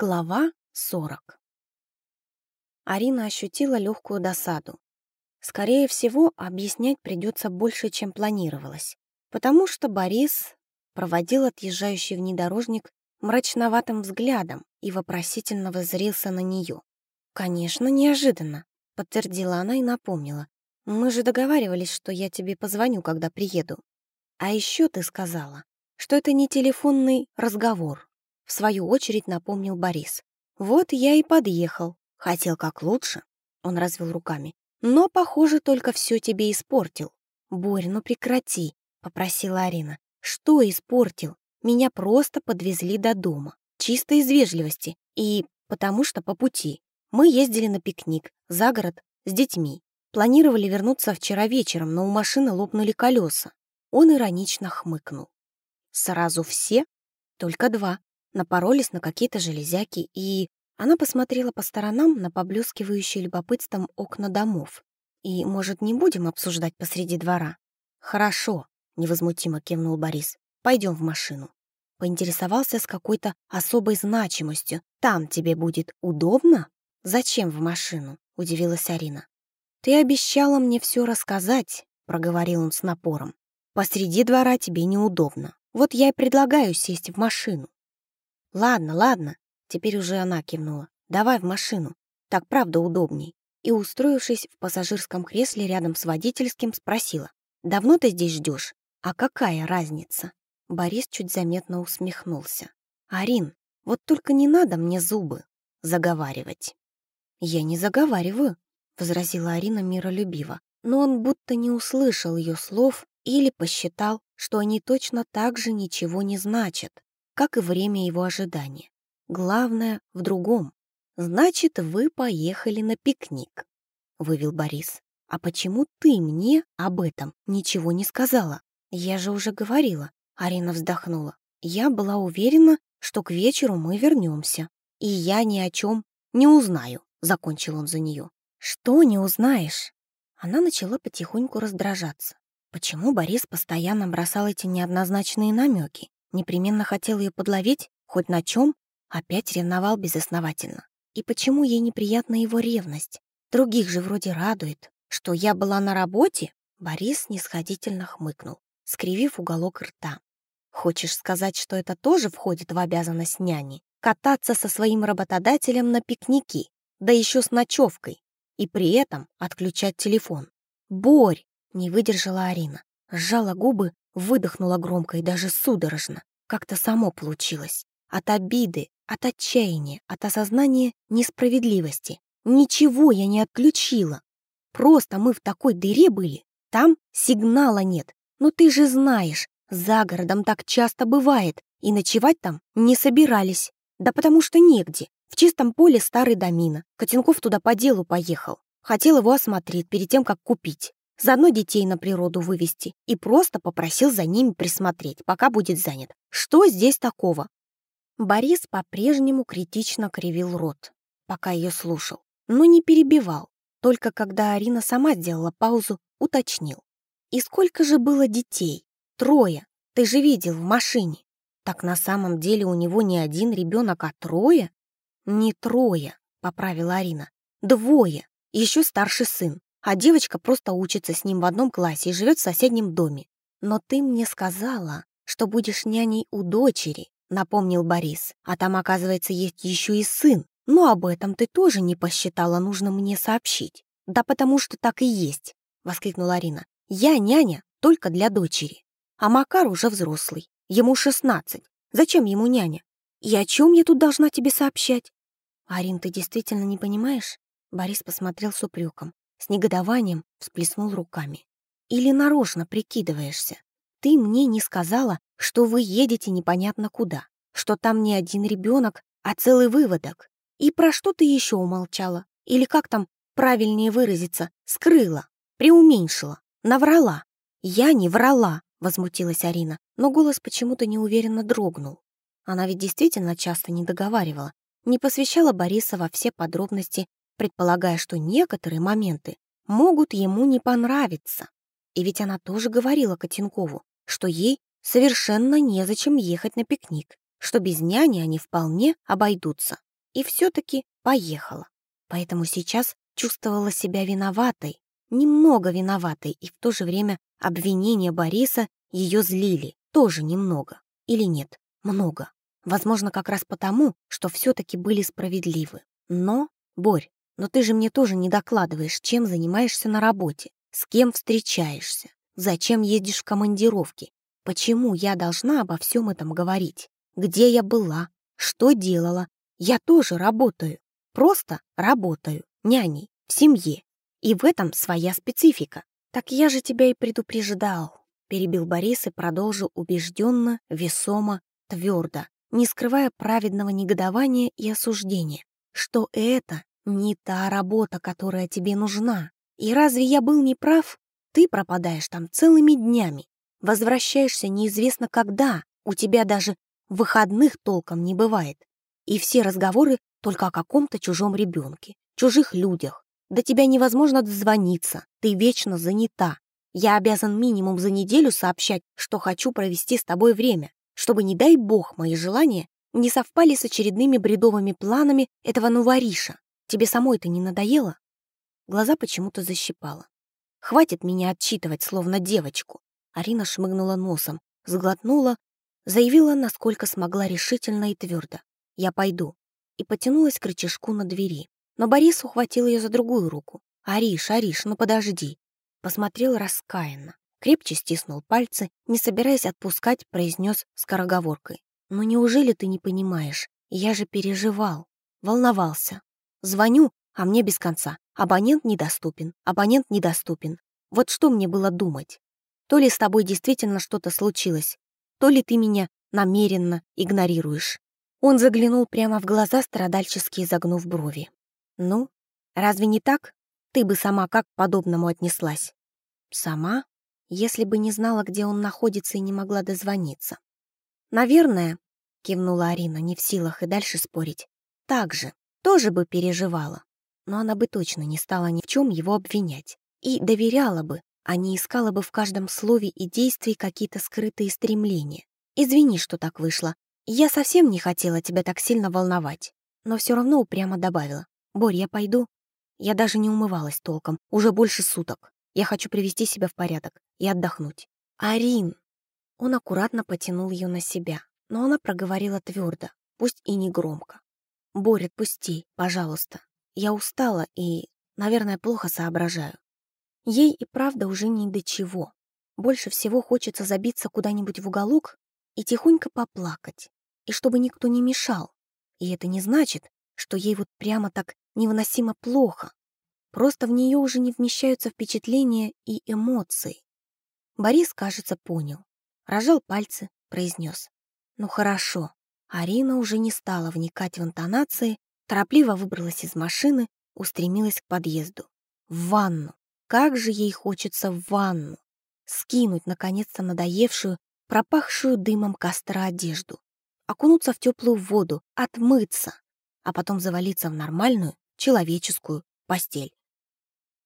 Глава 40 Арина ощутила легкую досаду. Скорее всего, объяснять придется больше, чем планировалось, потому что Борис проводил отъезжающий внедорожник мрачноватым взглядом и вопросительно воззрился на нее. «Конечно, неожиданно», — подтвердила она и напомнила. «Мы же договаривались, что я тебе позвоню, когда приеду. А еще ты сказала, что это не телефонный разговор, в свою очередь напомнил Борис. «Вот я и подъехал. Хотел как лучше». Он развел руками. «Но, похоже, только все тебе испортил». «Борь, ну прекрати», — попросила Арина. «Что испортил? Меня просто подвезли до дома. Чисто из вежливости. И потому что по пути. Мы ездили на пикник, за город, с детьми. Планировали вернуться вчера вечером, но у машины лопнули колеса. Он иронично хмыкнул. «Сразу все?» «Только два напоролись на какие-то железяки, и она посмотрела по сторонам на поблескивающие любопытством окна домов. «И, может, не будем обсуждать посреди двора?» «Хорошо», — невозмутимо кивнул Борис. «Пойдем в машину». Поинтересовался с какой-то особой значимостью. «Там тебе будет удобно?» «Зачем в машину?» — удивилась Арина. «Ты обещала мне все рассказать», — проговорил он с напором. «Посреди двора тебе неудобно. Вот я и предлагаю сесть в машину. «Ладно, ладно», — теперь уже она кивнула. «Давай в машину. Так правда удобней». И, устроившись в пассажирском кресле рядом с водительским, спросила. «Давно ты здесь ждешь? А какая разница?» Борис чуть заметно усмехнулся. «Арин, вот только не надо мне зубы заговаривать». «Я не заговариваю», — возразила Арина миролюбиво, но он будто не услышал ее слов или посчитал, что они точно так же ничего не значат как и время его ожидания. Главное в другом. «Значит, вы поехали на пикник», — вывел Борис. «А почему ты мне об этом ничего не сказала? Я же уже говорила», — Арина вздохнула. «Я была уверена, что к вечеру мы вернемся. И я ни о чем не узнаю», — закончил он за нее. «Что не узнаешь?» Она начала потихоньку раздражаться. Почему Борис постоянно бросал эти неоднозначные намеки? Непременно хотел ее подловить, хоть на чем, опять ревновал безосновательно. И почему ей неприятна его ревность? Других же вроде радует. Что я была на работе? Борис нисходительно хмыкнул, скривив уголок рта. Хочешь сказать, что это тоже входит в обязанность няни? Кататься со своим работодателем на пикники, да еще с ночевкой, и при этом отключать телефон. «Борь!» — не выдержала Арина. Сжала губы Выдохнула громко и даже судорожно. Как-то само получилось. От обиды, от отчаяния, от осознания несправедливости. Ничего я не отключила. Просто мы в такой дыре были. Там сигнала нет. Но ты же знаешь, за городом так часто бывает. И ночевать там не собирались. Да потому что негде. В чистом поле старый домина. Котенков туда по делу поехал. Хотел его осмотреть перед тем, как купить. Заодно детей на природу вывести и просто попросил за ними присмотреть, пока будет занят. Что здесь такого? Борис по-прежнему критично кривил рот, пока ее слушал, но не перебивал. Только когда Арина сама сделала паузу, уточнил. «И сколько же было детей? Трое. Ты же видел в машине. Так на самом деле у него не один ребенок, а трое?» «Не трое», — поправила Арина. «Двое. Еще старший сын а девочка просто учится с ним в одном классе и живет в соседнем доме. Но ты мне сказала, что будешь няней у дочери, напомнил Борис. А там, оказывается, есть еще и сын. Но об этом ты тоже не посчитала нужно мне сообщить. Да потому что так и есть, воскликнула Арина. Я няня только для дочери. А Макар уже взрослый. Ему шестнадцать. Зачем ему няня? И о чем я тут должна тебе сообщать? Арин, ты действительно не понимаешь? Борис посмотрел с упреком. С негодованием всплеснул руками. «Или нарочно прикидываешься? Ты мне не сказала, что вы едете непонятно куда, что там не один ребенок, а целый выводок. И про что ты еще умолчала? Или как там правильнее выразиться, скрыла, преуменьшила, наврала?» «Я не врала», — возмутилась Арина, но голос почему-то неуверенно дрогнул. Она ведь действительно часто не договаривала, не посвящала Бориса во все подробности предполагая, что некоторые моменты могут ему не понравиться. И ведь она тоже говорила Котенкову, что ей совершенно незачем ехать на пикник, что без няни они вполне обойдутся. и все-таки поехала. Поэтому сейчас чувствовала себя виноватой, немного виноватой, и в то же время обвинения Бориса ее злили, тоже немного. Или нет, много. Возможно, как раз потому, что все-таки были справедливы. Но, Борь, но ты же мне тоже не докладываешь, чем занимаешься на работе, с кем встречаешься, зачем едешь в командировки, почему я должна обо всем этом говорить, где я была, что делала. Я тоже работаю, просто работаю, няней, в семье. И в этом своя специфика. Так я же тебя и предупреждал, перебил Борис и продолжил убежденно, весомо, твердо, не скрывая праведного негодования и осуждения, что это не та работа, которая тебе нужна. И разве я был неправ? Ты пропадаешь там целыми днями, возвращаешься неизвестно когда, у тебя даже выходных толком не бывает. И все разговоры только о каком-то чужом ребенке, чужих людях. До тебя невозможно дозвониться, ты вечно занята. Я обязан минимум за неделю сообщать, что хочу провести с тобой время, чтобы, не дай бог, мои желания не совпали с очередными бредовыми планами этого нувариша. Тебе самой это не надоело? Глаза почему-то защипала. Хватит меня отчитывать, словно девочку. Арина шмыгнула носом, сглотнула, заявила, насколько смогла решительно и твердо. «Я пойду». И потянулась к рычажку на двери. Но Борис ухватил ее за другую руку. «Ариш, Ариш, ну подожди». Посмотрел раскаянно крепче стиснул пальцы, не собираясь отпускать, произнес скороговоркой. «Ну неужели ты не понимаешь? Я же переживал, волновался. Звоню, а мне без конца. Абонент недоступен, абонент недоступен. Вот что мне было думать? То ли с тобой действительно что-то случилось, то ли ты меня намеренно игнорируешь». Он заглянул прямо в глаза, страдальчески изогнув брови. «Ну, разве не так? Ты бы сама как к подобному отнеслась?» «Сама?» если бы не знала, где он находится и не могла дозвониться. «Наверное», — кивнула Арина, не в силах и дальше спорить, «так же, тоже бы переживала, но она бы точно не стала ни в чем его обвинять и доверяла бы, а не искала бы в каждом слове и действии какие-то скрытые стремления. Извини, что так вышло. Я совсем не хотела тебя так сильно волновать, но все равно упрямо добавила. «Борь, я пойду?» Я даже не умывалась толком, уже больше суток. Я хочу привести себя в порядок и отдохнуть. Арин! Он аккуратно потянул ее на себя, но она проговорила твердо, пусть и не громко. Борь, отпусти, пожалуйста. Я устала и, наверное, плохо соображаю. Ей и правда уже ни до чего. Больше всего хочется забиться куда-нибудь в уголок и тихонько поплакать, и чтобы никто не мешал. И это не значит, что ей вот прямо так невыносимо плохо. Просто в нее уже не вмещаются впечатления и эмоции. Борис, кажется, понял. Рожал пальцы, произнес. «Ну хорошо». Арина уже не стала вникать в интонации, торопливо выбралась из машины, устремилась к подъезду. В ванну. Как же ей хочется в ванну. Скинуть, наконец-то, надоевшую, пропахшую дымом костра одежду. Окунуться в теплую воду, отмыться, а потом завалиться в нормальную, человеческую постель.